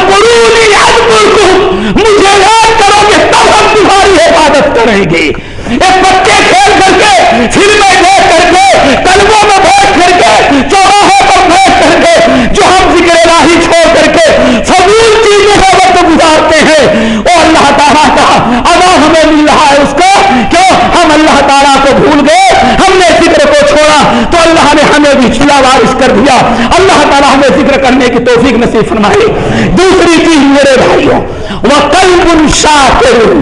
مجھے یاد کرو گے تب ہم تمہاری حفاظت کریں گے۔ ایک بچے کھیل کر کے، فلمیں دیکھ کر کے، کلبوں میں بیٹھ کر کے، چوراہوں پر بیٹھ کر کے، جو ہم ذکر الہی چھوڑ کر کے فضول چیزوں کا وقت گزارتے ہیں۔ وہ اللہ تعالیٰ کا ادا ہمیں مل رہا ہے اس کا کیوں؟ ہم اللہ تعالیٰ کو بھول گئے۔ ہم نے تو اللہ نے ہمیں بھی چھلا وارث کر دیا۔ اللہ تعالیٰ ہمیں ذکر کرنے کی توفیق نصیب فرمائے۔ دوسری چیز میرے بھائیوں وہ کل شاکر۔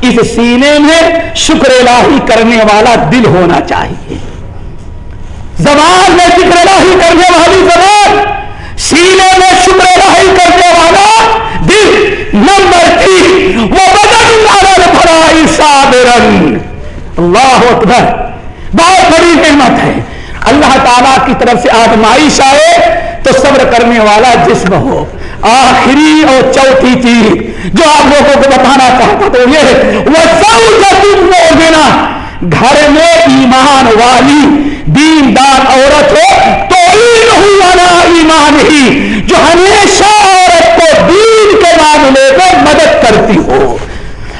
اس سینے میں شکر الہی کرنے والا دل ہونا چاہیے۔ زبان میں ذکر الہی کرنے والی زبان، سینے میں شکر الہی کرنے والا دل۔ نمبر تین وہ بدن والا بھرائی صابرن اللہ اکبر، بہت بڑی نعمت ہے۔ اللہ تعالیٰ کی طرف سے آزمائش آئے تو صبر کرنے والا جسم ہو۔ آخری اور چوتھی چیز جو آپ لوگوں کو بتانا چاہتا تو یہ وہ سب دینا گھر میں ایمان والی، دیندار عورت ہو تو والا ایمان ہی جو ہمیشہ عورت کو دین کے معاملے میں مدد کرتی ہو۔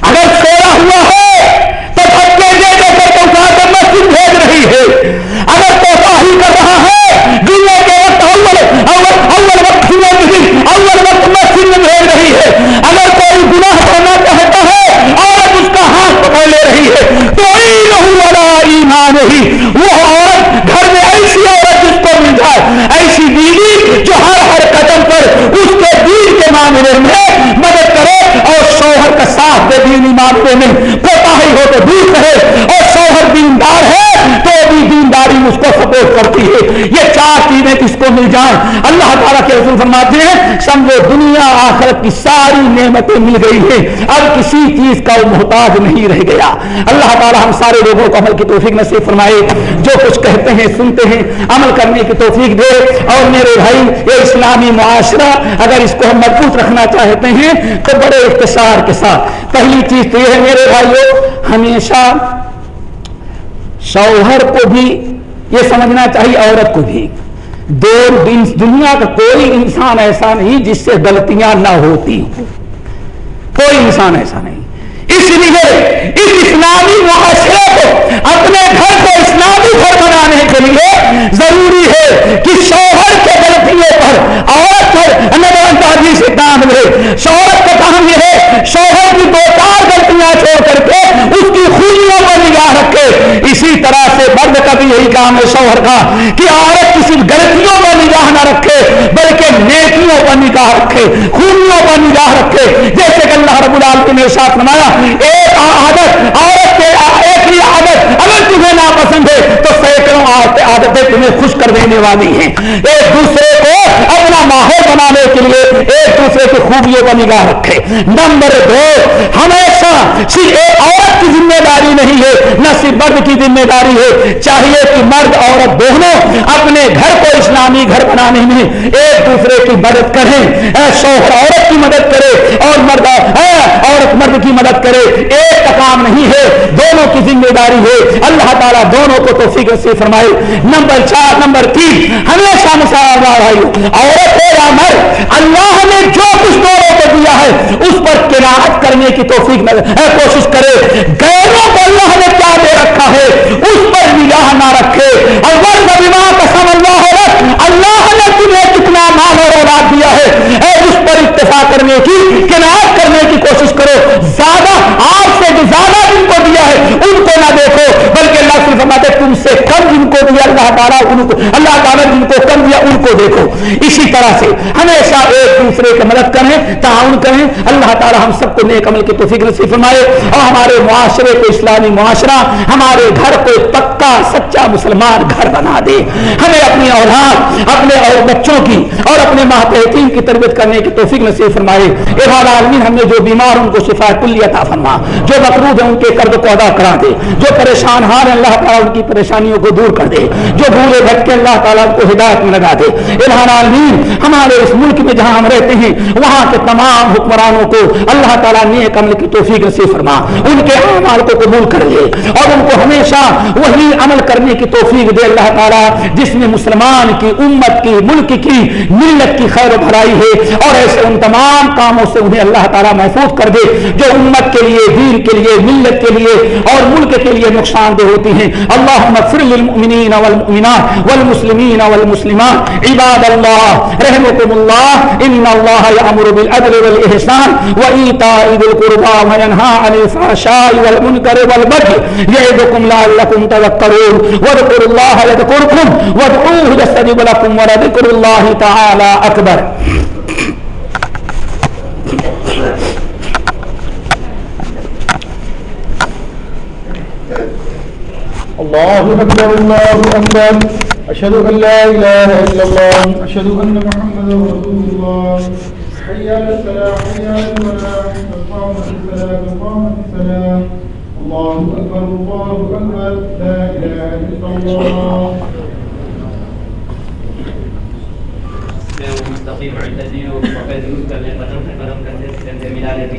اگر سویا ہوا ہے تو بچے دے دے کر تو کر مسجد بھیج رہی ہے اگر توفا ہی کر رہا ہے دنیا کے وقت اول اول اول وقت اول وقت مسجد میں بھیج رہی ہے اگر کوئی گناہ کرنا چاہتا ہے عورت اس کا ہاتھ پکڑ لے رہی ہے تو والا ایمان ہی وہ عورت گھر میں ایسی عورت جس کو مل جائے ایسی بیوی جو ہر ہر قدم پر اس کے دین کے معاملے میں مدد کرے اور شوہر کا ساتھ دے دینی معاملے میں کوتا ہی ہو تو دور رہے اور شوہر دیندار ہے تو بھی دینداری اس کو سپورٹ کرتی ہے یہ چار چیزیں کس کو مل جائیں اللہ تعالیٰ فرماتے ہیں، سمجھو دنیا آخرت کی ساری نعمتیں مل گئی ہیں۔ اب کسی چیز کا محتاج نہیں رہ گیا۔ اللہ تعالیٰ ہم سارے لوگوں کو عمل کی توفیق نصیب فرمائے۔ جو کچھ کہتے ہیں، سنتے ہیں، عمل کرنے کی توفیق دے۔ اور میرے بھائی، یہ اسلامی معاشرہ اگر اس کو ہم مضبوط رکھنا چاہتے ہیں، تو بڑے اختصار کے ساتھ۔ پہلی چیز تو یہ ہے، میرے بھائیوں ہمیشہ شوہر کو بھی یہ سمجھنا چاہیے، عورت کو بھی۔ دو دنیا کا کوئی انسان ایسا نہیں جس سے غلطیاں نہ ہوتی ہوں۔ کوئی انسان ایسا نہیں۔ اس لیے اس اسلامی معاشرے کو، اپنے گھر کو اسلامی گھر بنانے کے لیے ضروری ہے کہ شوہر کے غلطیوں پر، عورت پر نظر اندازی سے کام لے۔ شوہر کا کام یہ ہے، شوہر کی دو چار غلطیاں چھوڑ کر کے اس کی خوبیوں پر نگاہ رکھے۔ اسی طرح سے مرد کا بھی یہی کام ہے شوہر کا، کہ عورت کسی غلطیوں پر نگاہ نہ رکھے، بلکہ نیکیوں پر نگاہ رکھے، خوبیوں پر نگاہ رکھے۔ جیسے کہ اللہ رب العالمین نے ساتھ نمایا ایک عادت، عورت کے ایک ہی عادت اگر تمہیں ناپسند ہے، تو سینکڑوں عادتیں تمہیں خوش کر دینے والی ہیں۔ ایک دوسرے بنانے کے لیے ایک دوسرے کی خوبیوں پر نگاہ رکھے۔ نمبر دو، ہمیشہ صرف ایک عورت کی ذمہ داری نہیں ہے، نہ صرف مرد کی ذمہ داری ہے۔ چاہیے کہ مرد، عورت دونوں اپنے گھر کو اسلامی گھر بنانے میں ایک دوسرے کی مدد کریں۔ شوہر، عورت کی مدد کرے اور مرد عورت، مرد کی مدد کرے۔ ایک کا کام نہیں ہے، دونوں کی ذمہ داری ہے۔ اللہ تعالیٰ دونوں کو توفیق سے فرمائے۔ نمبر چار، نمبر تین، ہمیشہ مسائل عورت ہو یا مرد اللہ نے جو کچھ دونوں کو دیا ہے، اس پر قناعت کرنے کی توفیق کوشش کرے۔ غیروں کو اللہ نے کیا دے رکھا ہے، اس پر نگاہ نہ رکھے۔ اور قسم اللہ اللہ نے تمہیں کتنا مال اور اولاد دیا ہے۔ اے، اس پر اتفاق کرنے کی کنایت کرنے کی کوشش کرو۔ زیادہ آپ سے جو زیادہ جن کو دیا ہے ان کو نہ دیکھو، بلکہ اللہ صرف فرماتے تم سے کم جن کو دیا اللہ تعالیٰ، ان کو اللہ تعالیٰ جن کو کم دیا، ان کو دیکھو۔ اسی طرح سے ہمیشہ ایک دوسرے کی مدد کریں، تعاون کریں۔ اللہ تعالیٰ ہم سب کو نیک عمل کی توفیق نصیب فرمائے۔ اور ہمارے معاشرے کو اسلامی معاشرہ، ہمارے گھر کو پکا، سچا مسلمان گھر بنا دے۔ ہمیں اپنی اولاد، اپنے اور بچوں کی اور اپنے ماتحتین کی تربیت کرنے کی توفیق نصیب فرمائے۔ اراد عالمین ہم نے جو بیمار ان کو شفا کلی عطا فرما، جو مقروض ہیں ان کے قرض کو ادا کرا دے، جو پریشان ہار اللہ تعالیٰ ان کی پریشانیوں کو دور کر دے، جو بھولے بھٹکے اللہ تعالیٰ ان کو ہدایت میں لگا دے۔ ارحان عالمین ہمارے اس ملک میں جہاں ہم رہتے ہیں، وہاں کے تمام حکمرانوں کو اللہ تعالیٰ نیک عمل کی توفیق نصیب فرما۔ ان کے اعمال کو قبول کر لے اور ان کو ہمیشہ وہی عمل کرنے کی توفیق دے۔ اللہ تعالیٰ جس میں مسلمان کی، امت کی، ملک کی، ملت کی خیر و بھلائی ہے، اور ایسے ان تمام کاموں سے انہیں اللہ تعالیٰ محفوظ کر دے، جو امت کے لیے، دین کے لیے، ملت کے لیے اور ملک کے لیے نقصان دہ ہوتی ہیں۔ اللہ مغفر للمؤمنین والمؤمنات والمسلمین والمسلمات۔ عباد اللہ رحمكم اللہ، ان اللہ یامر بالعدل والاحسان وایتاء ذی القربى وینھا عن الفحشاء والمنکر والبغي یعظکم لعلکم تذکرون۔ واذکروا اللہ یذکرکم، وادعوه یستجب لكم ولذکر اللہ تعالی اکبر۔ الله أكبر الله أكبر أشهد أن لا إله إلا الله أشهد أن محمدا رسول الله حي على السلام حي على الفلاح قام السلام قام السلام الله أكبر الله أكبر لا إله إلا الله مستقيم عند الدين وقد يذكر لقدم قدم كثيرا جميل على في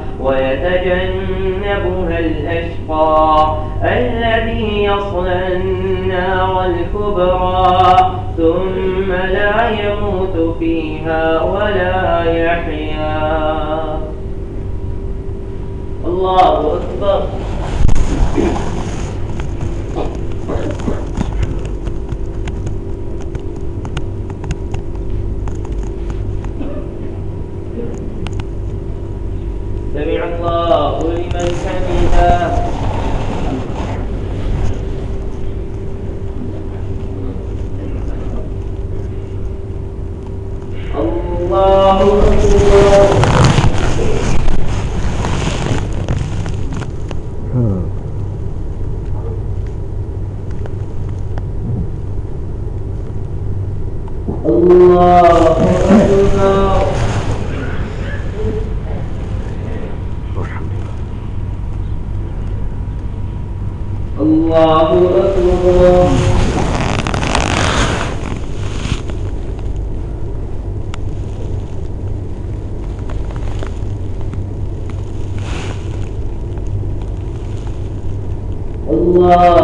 ويتجنبها الأشقى الذي يصلى النار الكبرى ثم لا يموت فيها ولا يحيا. الله أكبر. سمع الله لمن حمده الله أكبر الله أكبر الله أكبر الله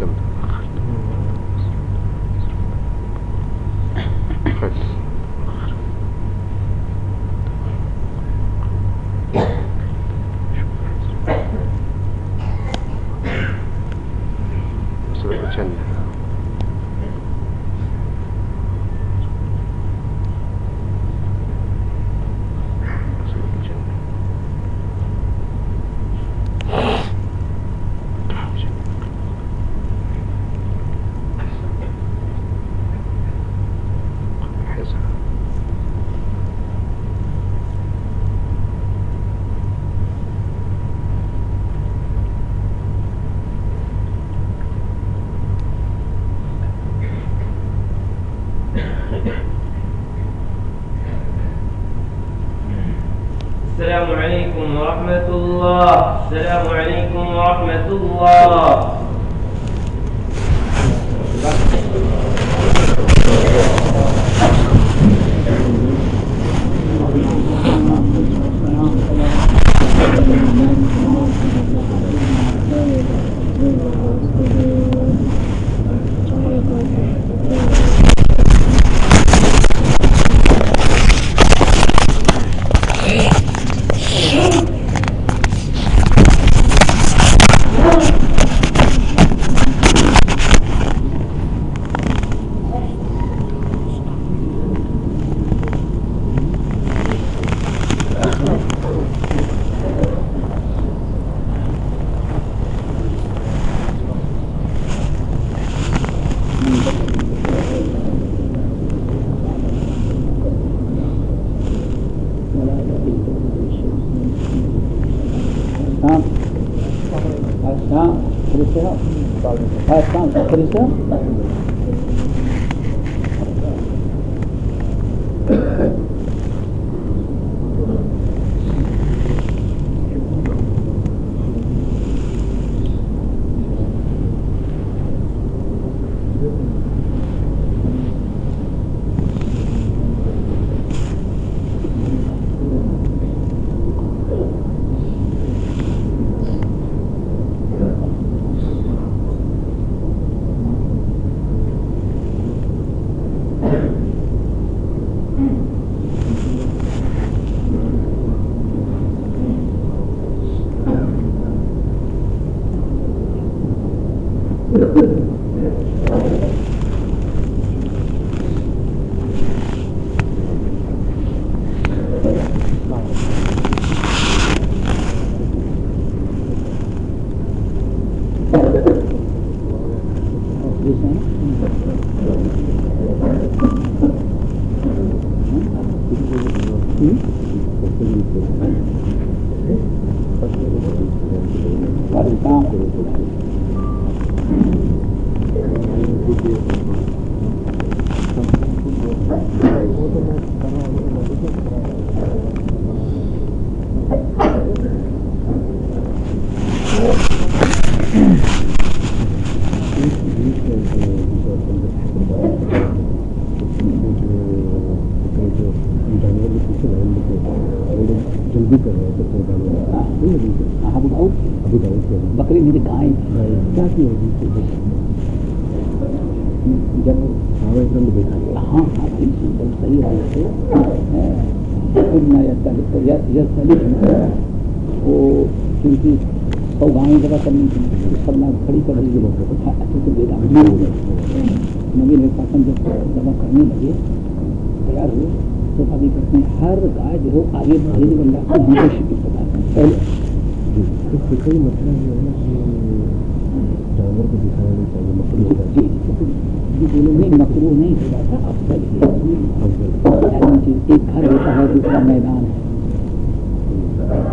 welcome Kılıçdaroğlu. Evet tamam. Kılıçdaroğlu. جلدی کر رہے تھے ابو داؤد ابھی داؤد بکری میری گائے کیا کی ہوگی جب ہمارے دیکھا گیا ہاں ہاں بالکل صحیح وہ کیونکہ سو گاؤں جگہ سب نہ کھڑی کر رہی ہے اچھے سے نبی جب جمع کرنے لگے، تیار ہوئے، تو ابھی ہیں، ہر گائے جو آگے بڑھے جو اللہ کو ہم کو بتاتے ہیں پہلے مسئلہ مطلب یہ ہے نا کہ جانور کو دکھانا نہیں چاہیے مخلوق کا جی جی بولے نہیں مکرو نہیں ہوتا تھا افضل ایک گھر ہوتا ہے دوسرا میدان ہے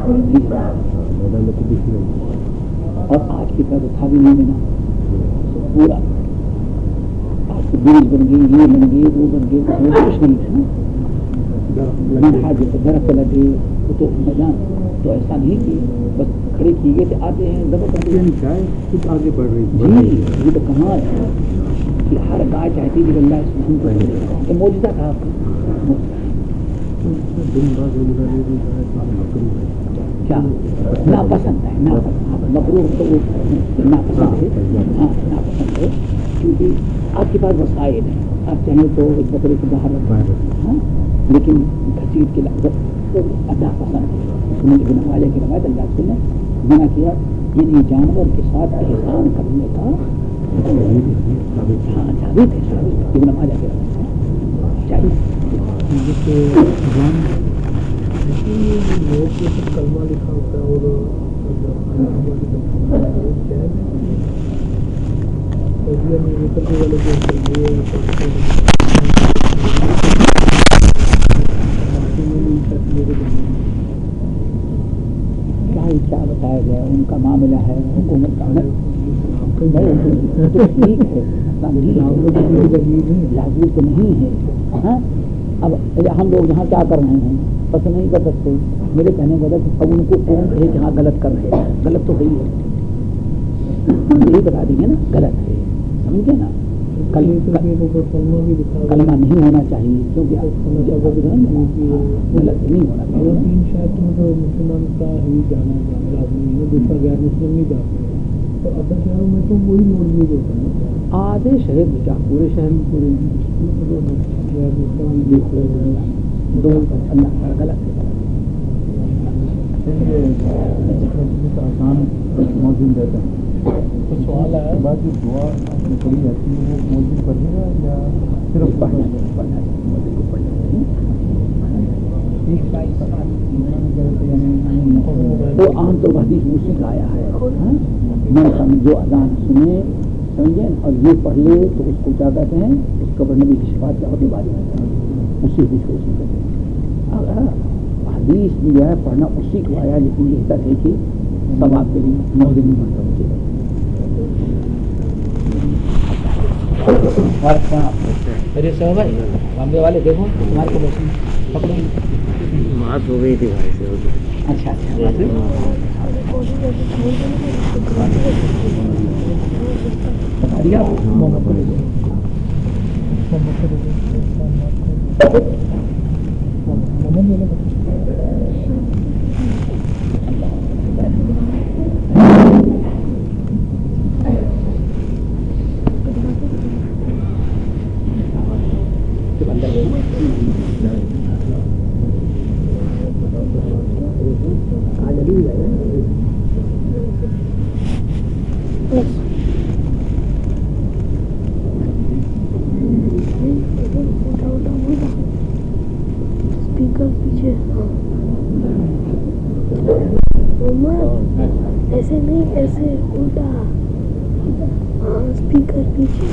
میدان میں تو دکھ اور آج کی طرح تھا بھی نہیں ملا پورا آج تو برج بن گئی یہ بن گئی وہ بن گئی اس میں کچھ نہیں تھا درخت لگے وہ تو میدان تو ایسا نہیں کہ بس کھڑے کیے تھے آتے ہیں ہیں۔ یعنی آگے بڑھ رہی جی یہ تو کمال ہے کہ ہر گائے چاہتی تھی اللہ اس میں کو یہ موجودہ تھا۔ آپ کا کیا؟ ناپسند ہے ناپسند۔ تو وہ ناپسند ہے۔ ہاں ناپسند ہے۔ کیونکہ آپ کے پاس وسائل ہیں۔ آپ چاہیں تو ایک بکرے کو باہر رکھ ہاں لیکن گھسیٹ کے لگ اللہ پسند ہے۔ سنت ابن ماجہ کی روایت اللہ نے منع کیا یعنی جانور کے ساتھ احسان کرنے کا ہاں، ابن ماجہ کے چاہیے جیسے لوگ سب کلمہ لکھا ہوتا ہے اور والے ہی کیا بتایا گیا ان کا معاملہ ہے، حکومت کا نہیں ٹھیک ہے لاگو تو نہیں ہے۔ ہاں؟ اب ہم لوگ یہاں کیا کر رہے ہیں؟ بس نہیں کر سکتے۔ میرے کہنے کا مطلب اب ان کو کون ہے جہاں غلط کر رہے ہیں؟ غلط تو صحیح ہے یہی بتا دیں گے نا، غلط ہے۔ سمجھے نا؟ کلمہ نہیں ہونا چاہیے کیونکہ نہیں ہونا آدھے شہر میں کیا پورے شہر میں پورے دو اللہ غلط آسان سوال ہے جو دعا ہے وہ پڑھے گا یا صرف پڑھنا پڑھنا کو پڑھنا عام طور حدیث موسیقی کا آیا ہے ہاں؟ من سمجھ جو اذان سنے سمجھے اور یہ پڑھ لے تو اس کو کیا کہتے ہیں؟ اس قبر نبی کی شفاعت کیا ہوتی بات اسی حدیث کو اسی کہتے ہیں۔ حدیث جو ہے، پڑھنا اسی کو آیا، لیکن بہتر ہے کہ سب آپ کے لیے موجود نہیں بن رہا میرے سو بھائی بامبے والے دیکھو تمہارے کو بس پکڑو بات ہو گئی تھی بھائی سے اچھا اچھا nicht. Speaker ایسے نہیں ایسے الٹا ہاں اسپیکر پیچھے